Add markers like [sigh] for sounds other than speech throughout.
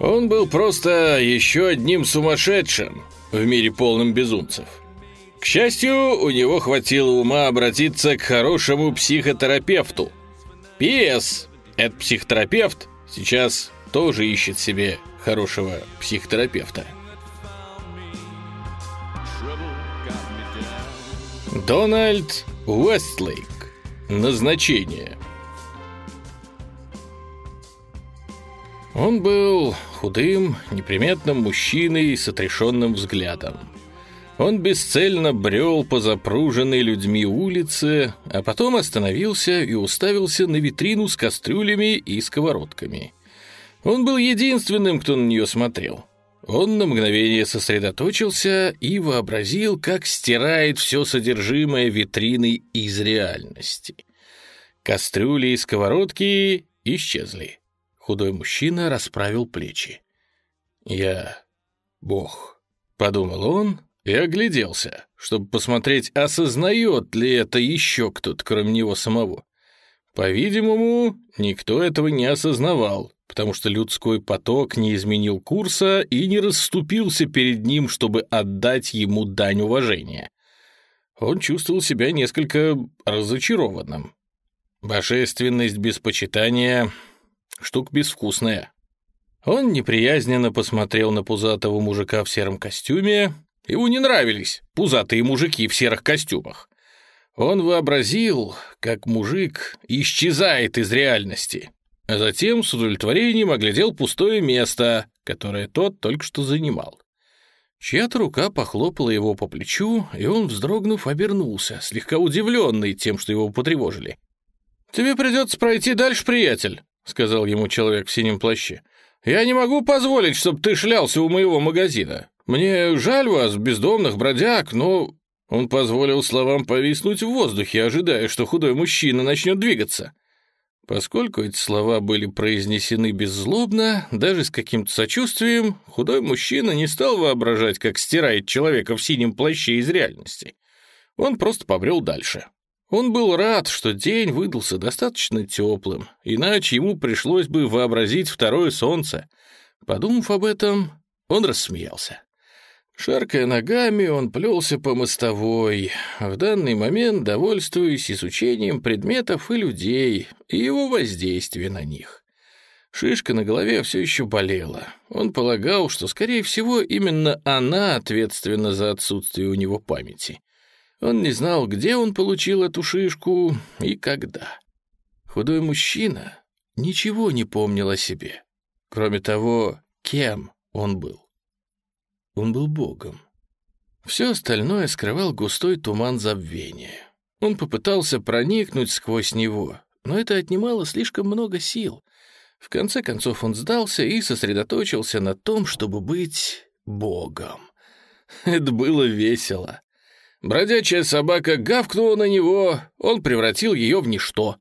Он был просто еще одним сумасшедшим в мире полном безумцев. К счастью, у него хватило ума обратиться к хорошему психотерапевту. П.С. Этот психотерапевт сейчас тоже ищет себе хорошего психотерапевта. Дональд Уэстлейк. Назначение. Он был худым, неприметным мужчиной с отрешенным взглядом. Он бесцельно брел по запруженной людьми улице, а потом остановился и уставился на витрину с кастрюлями и сковородками. Он был единственным, кто на нее смотрел. Он на мгновение сосредоточился и вообразил, как стирает все содержимое витрины из реальности. Кастрюли и сковородки исчезли. Худой мужчина расправил плечи. «Я бог», — подумал он и огляделся, чтобы посмотреть, осознает ли это еще кто-то, кроме него самого. По-видимому, никто этого не осознавал, потому что людской поток не изменил курса и не расступился перед ним, чтобы отдать ему дань уважения. Он чувствовал себя несколько разочарованным. Божественность без почитания — штука безвкусная. Он неприязненно посмотрел на пузатого мужика в сером костюме. Ему не нравились пузатые мужики в серых костюмах. Он вообразил, как мужик исчезает из реальности, а затем с удовлетворением оглядел пустое место, которое тот только что занимал. Чья-то рука похлопала его по плечу, и он, вздрогнув, обернулся, слегка удивленный тем, что его потревожили. «Тебе придется пройти дальше, приятель», — сказал ему человек в синем плаще. «Я не могу позволить, чтобы ты шлялся у моего магазина. Мне жаль вас, бездомных бродяг, но...» Он позволил словам повиснуть в воздухе, ожидая, что худой мужчина начнет двигаться. Поскольку эти слова были произнесены беззлобно, даже с каким-то сочувствием, худой мужчина не стал воображать, как стирает человека в синем плаще из реальности. Он просто побрел дальше. Он был рад, что день выдался достаточно теплым, иначе ему пришлось бы вообразить второе солнце. Подумав об этом, он рассмеялся. Шаркая ногами, он плелся по мостовой, в данный момент довольствуясь изучением предметов и людей, и его воздействия на них. Шишка на голове все еще болела. Он полагал, что, скорее всего, именно она ответственна за отсутствие у него памяти. Он не знал, где он получил эту шишку и когда. Худой мужчина ничего не помнил о себе, кроме того, кем он был. Он был богом. Все остальное скрывал густой туман забвения. Он попытался проникнуть сквозь него, но это отнимало слишком много сил. В конце концов он сдался и сосредоточился на том, чтобы быть богом. [laughs] Это было весело. Бродячая собака гавкнула на него, он превратил ее в ничто.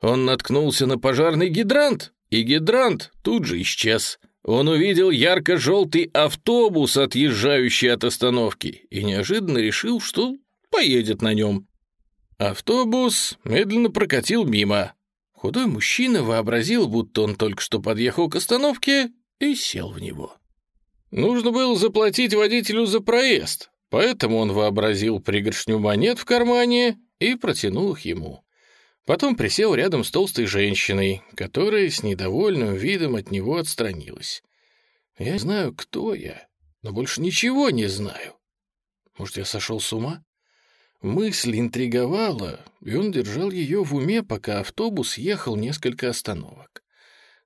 Он наткнулся на пожарный гидрант, и гидрант тут же исчез. Он увидел ярко-желтый автобус, отъезжающий от остановки, и неожиданно решил, что поедет на нем. Автобус медленно прокатил мимо. Худой мужчина вообразил, будто он только что подъехал к остановке, и сел в него. Нужно было заплатить водителю за проезд, Поэтому он вообразил пригоршню монет в кармане и протянул их ему. Потом присел рядом с толстой женщиной, которая с недовольным видом от него отстранилась. «Я знаю, кто я, но больше ничего не знаю. Может, я сошел с ума?» Мысль интриговала, и он держал ее в уме, пока автобус ехал несколько остановок.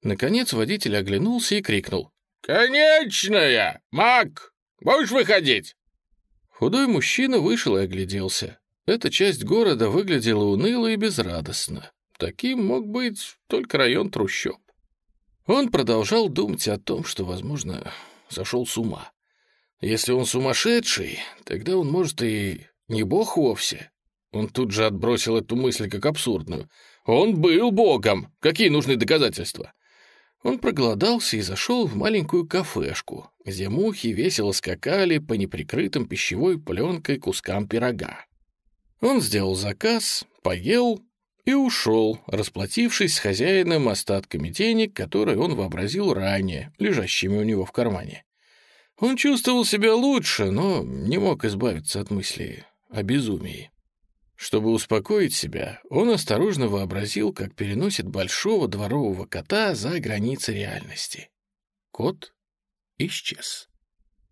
Наконец водитель оглянулся и крикнул. «Конечная! Мак! Будешь выходить?» Худой мужчина вышел и огляделся. Эта часть города выглядела уныло и безрадостно. Таким мог быть только район трущоб. Он продолжал думать о том, что, возможно, сошел с ума. Если он сумасшедший, тогда он, может, и не бог вовсе. Он тут же отбросил эту мысль как абсурдную. Он был богом. Какие нужны доказательства? Он проголодался и зашел в маленькую кафешку, где мухи весело скакали по неприкрытым пищевой пленкой кускам пирога. Он сделал заказ, поел и ушел, расплатившись с хозяином остатками денег, которые он вообразил ранее, лежащими у него в кармане. Он чувствовал себя лучше, но не мог избавиться от мысли о безумии. Чтобы успокоить себя, он осторожно вообразил, как переносит большого дворового кота за границы реальности. Кот исчез.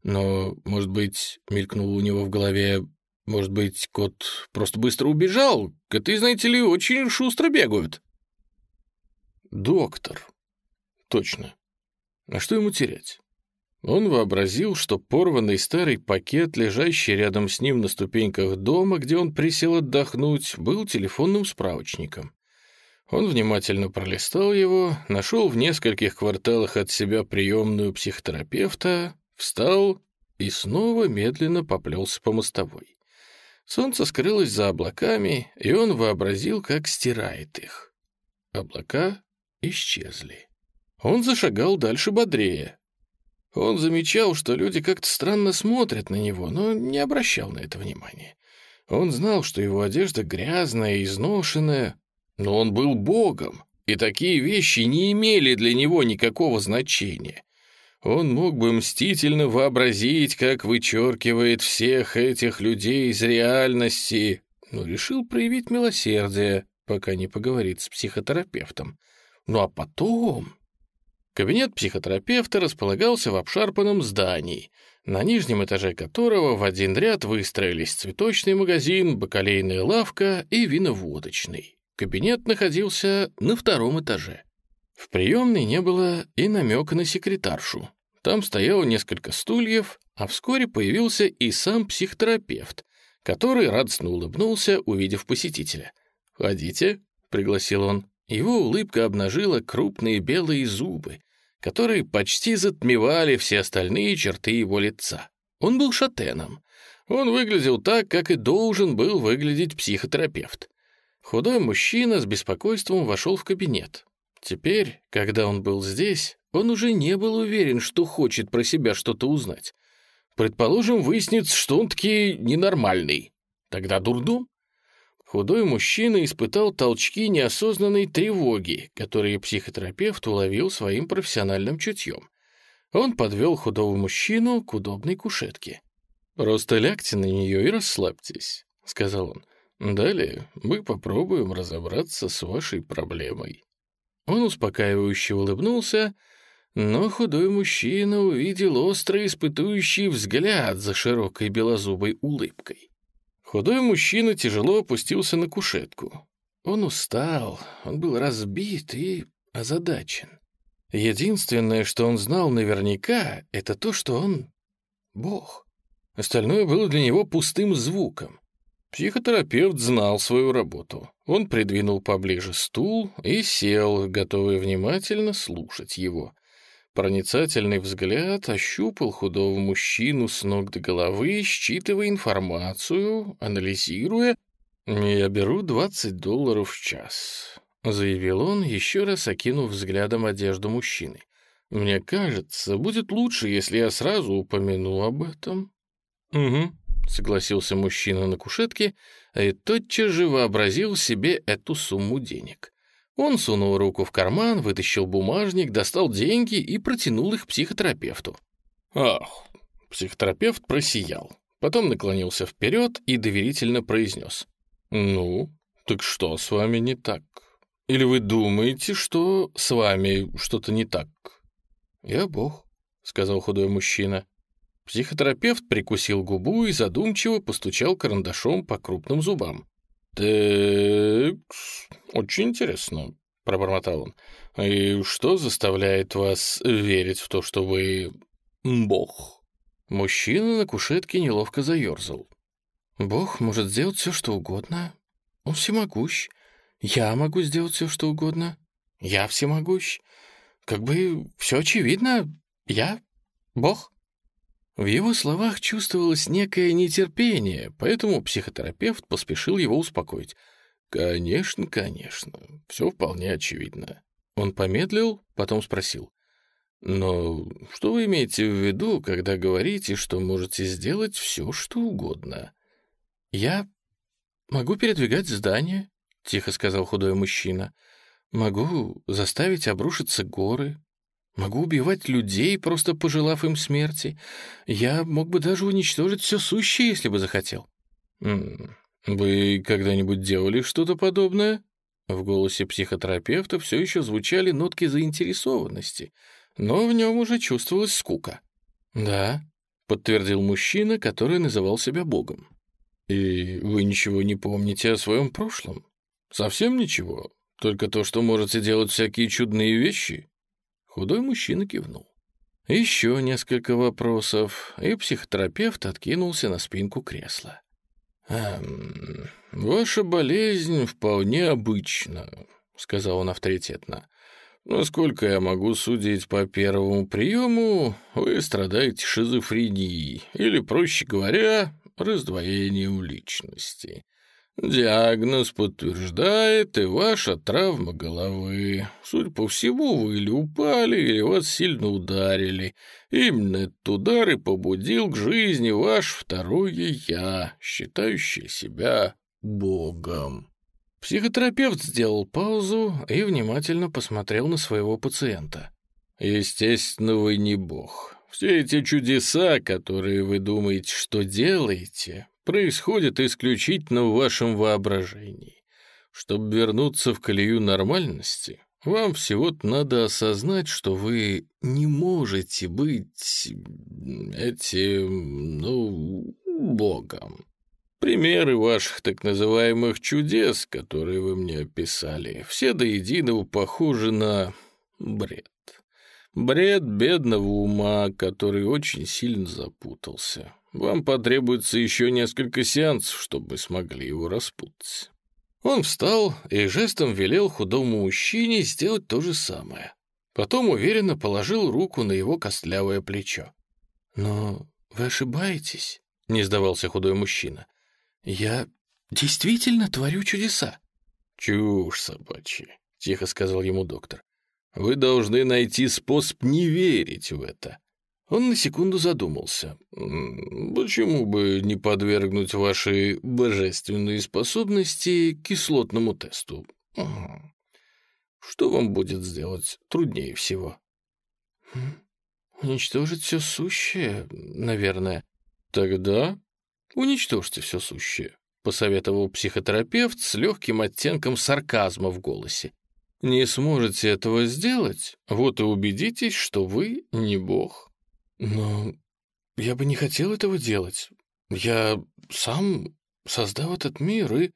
Но, может быть, мелькнуло у него в голове, может быть, кот просто быстро убежал? Коты, знаете ли, очень шустро бегают. Доктор. Точно. А что ему терять? Он вообразил, что порванный старый пакет, лежащий рядом с ним на ступеньках дома, где он присел отдохнуть, был телефонным справочником. Он внимательно пролистал его, нашел в нескольких кварталах от себя приемную психотерапевта, встал и снова медленно поплелся по мостовой. Солнце скрылось за облаками, и он вообразил, как стирает их. Облака исчезли. Он зашагал дальше бодрее. Он замечал, что люди как-то странно смотрят на него, но не обращал на это внимания. Он знал, что его одежда грязная и изношенная, но он был богом, и такие вещи не имели для него никакого значения. Он мог бы мстительно вообразить, как вычеркивает всех этих людей из реальности, но решил проявить милосердие, пока не поговорит с психотерапевтом. Ну а потом... Кабинет психотерапевта располагался в обшарпанном здании, на нижнем этаже которого в один ряд выстроились цветочный магазин, бакалейная лавка и виноводочный. Кабинет находился на втором этаже. В приемной не было и намека на секретаршу. Там стояло несколько стульев, а вскоре появился и сам психотерапевт, который радостно улыбнулся, увидев посетителя. «Входите», — пригласил он. Его улыбка обнажила крупные белые зубы, которые почти затмевали все остальные черты его лица. Он был шатеном. Он выглядел так, как и должен был выглядеть психотерапевт. Худой мужчина с беспокойством вошел в кабинет. Теперь, когда он был здесь, он уже не был уверен, что хочет про себя что-то узнать. Предположим, выяснится, что он таки ненормальный. Тогда дурдом. Худой мужчина испытал толчки неосознанной тревоги, которые психотерапевт уловил своим профессиональным чутьем. Он подвел худого мужчину к удобной кушетке. «Просто лягте на нее и расслабьтесь», — сказал он. «Далее мы попробуем разобраться с вашей проблемой». Он успокаивающе улыбнулся, но худой мужчина увидел острый испытующий взгляд за широкой белозубой улыбкой. Худой мужчина тяжело опустился на кушетку. Он устал, он был разбит и озадачен. Единственное, что он знал наверняка, это то, что он — Бог. Остальное было для него пустым звуком. Психотерапевт знал свою работу. Он придвинул поближе стул и сел, готовый внимательно слушать его. Проницательный взгляд ощупал худого мужчину с ног до головы, считывая информацию, анализируя. «Я беру 20 долларов в час», — заявил он, еще раз окинув взглядом одежду мужчины. «Мне кажется, будет лучше, если я сразу упомяну об этом». «Угу», — согласился мужчина на кушетке, и тотчас же вообразил себе эту сумму денег. Он сунул руку в карман, вытащил бумажник, достал деньги и протянул их психотерапевту. «Ах!» Психотерапевт просиял. Потом наклонился вперед и доверительно произнес. «Ну, так что с вами не так? Или вы думаете, что с вами что-то не так?» «Я бог», — сказал худой мужчина. Психотерапевт прикусил губу и задумчиво постучал карандашом по крупным зубам. «Так, очень интересно», — пробормотал он. «И что заставляет вас верить в то, что вы... бог?» Мужчина на кушетке неловко заерзал. «Бог может сделать все, что угодно. Он всемогущ. Я могу сделать все, что угодно. Я всемогущ. Как бы все очевидно. Я Бог». В его словах чувствовалось некое нетерпение, поэтому психотерапевт поспешил его успокоить. «Конечно, конечно, все вполне очевидно». Он помедлил, потом спросил. «Но что вы имеете в виду, когда говорите, что можете сделать все, что угодно?» «Я могу передвигать здание, — тихо сказал худой мужчина. «Могу заставить обрушиться горы, могу убивать людей, просто пожелав им смерти. Я мог бы даже уничтожить все сущее, если бы захотел». «Вы когда-нибудь делали что-то подобное?» В голосе психотерапевта все еще звучали нотки заинтересованности, но в нем уже чувствовалась скука. «Да», — подтвердил мужчина, который называл себя Богом. «И вы ничего не помните о своем прошлом? Совсем ничего? Только то, что можете делать всякие чудные вещи?» Худой мужчина кивнул. Еще несколько вопросов, и психотерапевт откинулся на спинку кресла. «Эм, «Ваша болезнь вполне обычна», — сказал он авторитетно. «Насколько я могу судить по первому приему, вы страдаете шизофренией, или, проще говоря, раздвоением личности. Диагноз подтверждает и ваша травма головы. Судя по всему, вы или упали, или вас сильно ударили. Именно этот удар и побудил к жизни ваш второе «я», считающее себя Богом. Психотерапевт сделал паузу и внимательно посмотрел на своего пациента. «Естественно, вы не Бог. Все эти чудеса, которые вы думаете, что делаете, происходит исключительно в вашем воображении. Чтобы вернуться в колею нормальности, вам всего-то надо осознать, что вы не можете быть этим, ну, богом. Примеры ваших так называемых чудес, которые вы мне описали, все до единого похожи на бред. Бред бедного ума, который очень сильно запутался. Вам потребуется еще несколько сеансов, чтобы смогли его распутать». Он встал и жестом велел худому мужчине сделать то же самое. Потом уверенно положил руку на его костлявое плечо. «Но вы ошибаетесь», — не сдавался худой мужчина. «Я действительно творю чудеса». «Чушь собачья», — тихо сказал ему доктор. «Вы должны найти способ не верить в это. Он на секунду задумался. «Почему бы не подвергнуть ваши божественные способности кислотному тесту? Что вам будет сделать труднее всего?» «Уничтожить все сущее, наверное». «Тогда уничтожьте все сущее», — посоветовал психотерапевт с легким оттенком сарказма в голосе. «Не сможете этого сделать, вот и убедитесь, что вы не бог». Но я бы не хотел этого делать. Я сам создал этот мир, и...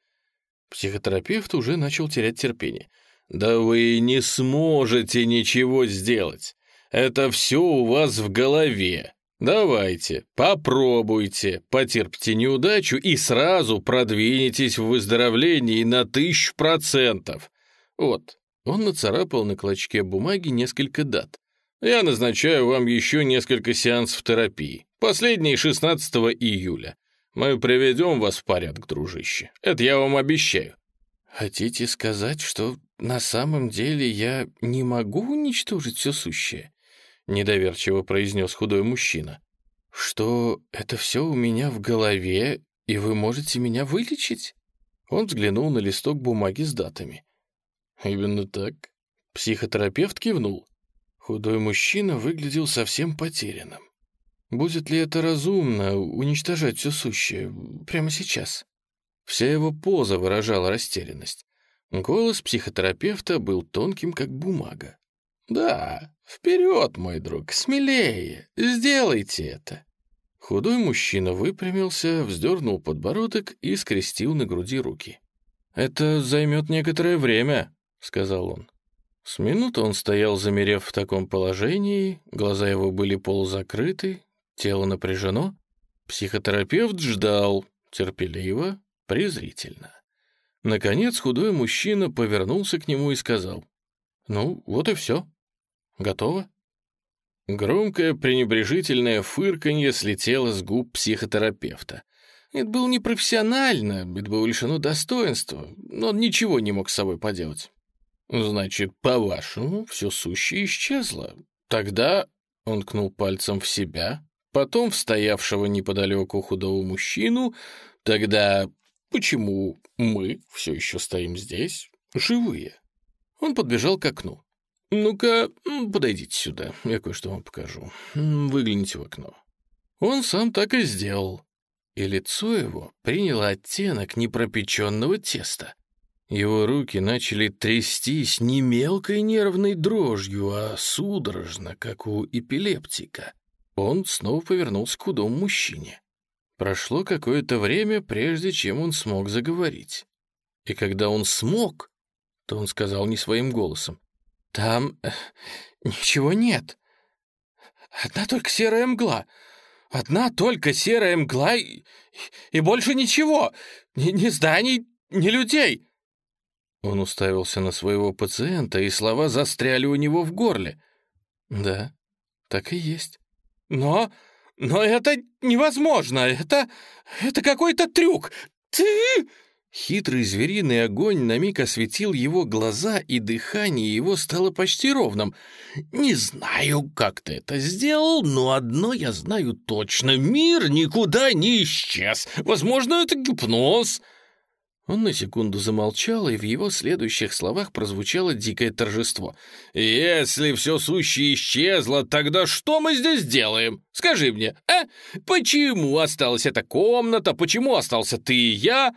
Психотерапевт уже начал терять терпение. «Да вы не сможете ничего сделать. Это все у вас в голове. Давайте, попробуйте, потерпите неудачу и сразу продвинетесь в выздоровлении на тысячу процентов». Вот, он нацарапал на клочке бумаги несколько дат. Я назначаю вам еще несколько сеансов терапии. Последний 16 июля. Мы приведем вас в порядок, дружище. Это я вам обещаю». «Хотите сказать, что на самом деле я не могу уничтожить все сущее?» — недоверчиво произнес худой мужчина. «Что это все у меня в голове, и вы можете меня вылечить?» Он взглянул на листок бумаги с датами. «Именно так». Психотерапевт кивнул. Худой мужчина выглядел совсем потерянным. Будет ли это разумно, уничтожать все сущее прямо сейчас? Вся его поза выражала растерянность. Голос психотерапевта был тонким, как бумага. «Да, вперед, мой друг, смелее, сделайте это!» Худой мужчина выпрямился, вздернул подбородок и скрестил на груди руки. «Это займет некоторое время», — сказал он. С минуты он стоял, замерев в таком положении, глаза его были полузакрыты, тело напряжено. Психотерапевт ждал, терпеливо, презрительно. Наконец худой мужчина повернулся к нему и сказал, «Ну, вот и все. Готово?» Громкое пренебрежительное фырканье слетело с губ психотерапевта. Это было непрофессионально, это было лишено достоинства, но он ничего не мог с собой поделать. «Значит, по-вашему, все сущее исчезло. Тогда...» — он кнул пальцем в себя, потом в стоявшего неподалеку худого мужчину. «Тогда почему мы все еще стоим здесь, живые. Он подбежал к окну. «Ну-ка, подойдите сюда, я кое-что вам покажу. Выгляните в окно». Он сам так и сделал. И лицо его приняло оттенок непропеченного теста. Его руки начали трястись не мелкой нервной дрожью, а судорожно, как у эпилептика. Он снова повернулся к худому мужчине. Прошло какое-то время, прежде чем он смог заговорить. И когда он смог, то он сказал не своим голосом. «Там э, ничего нет. Одна только серая мгла. Одна только серая мгла и, и больше ничего. Ни, ни зданий, ни людей». Он уставился на своего пациента, и слова застряли у него в горле. «Да, так и есть». «Но... но это невозможно! Это... это какой-то трюк! Ты...» Хитрый звериный огонь на миг осветил его глаза, и дыхание его стало почти ровным. «Не знаю, как ты это сделал, но одно я знаю точно. Мир никуда не исчез. Возможно, это гипноз». Он на секунду замолчал, и в его следующих словах прозвучало дикое торжество. «Если все сущее исчезло, тогда что мы здесь делаем? Скажи мне, а? Почему осталась эта комната? Почему остался ты и я?»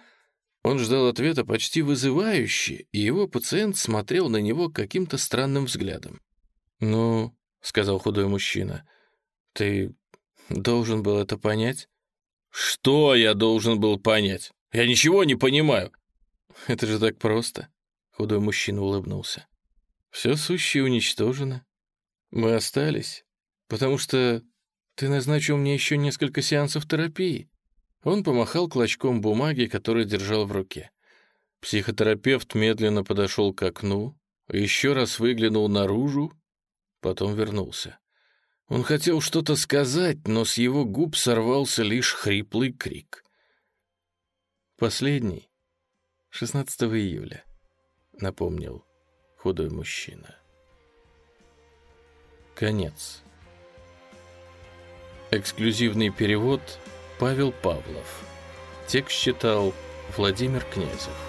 Он ждал ответа почти вызывающе, и его пациент смотрел на него каким-то странным взглядом. «Ну», — сказал худой мужчина, — «ты должен был это понять?» «Что я должен был понять? Я ничего не понимаю». «Это же так просто», — худой мужчина улыбнулся. «Все сущее уничтожено. Мы остались, потому что ты назначил мне еще несколько сеансов терапии. Он помахал клочком бумаги, который держал в руке. Психотерапевт медленно подошел к окну, еще раз выглянул наружу, потом вернулся. Он хотел что-то сказать, но с его губ сорвался лишь хриплый крик. Последний, 16 июля, напомнил худой мужчина. Конец. Эксклюзивный перевод Павел Павлов. Текст читал Владимир Князев.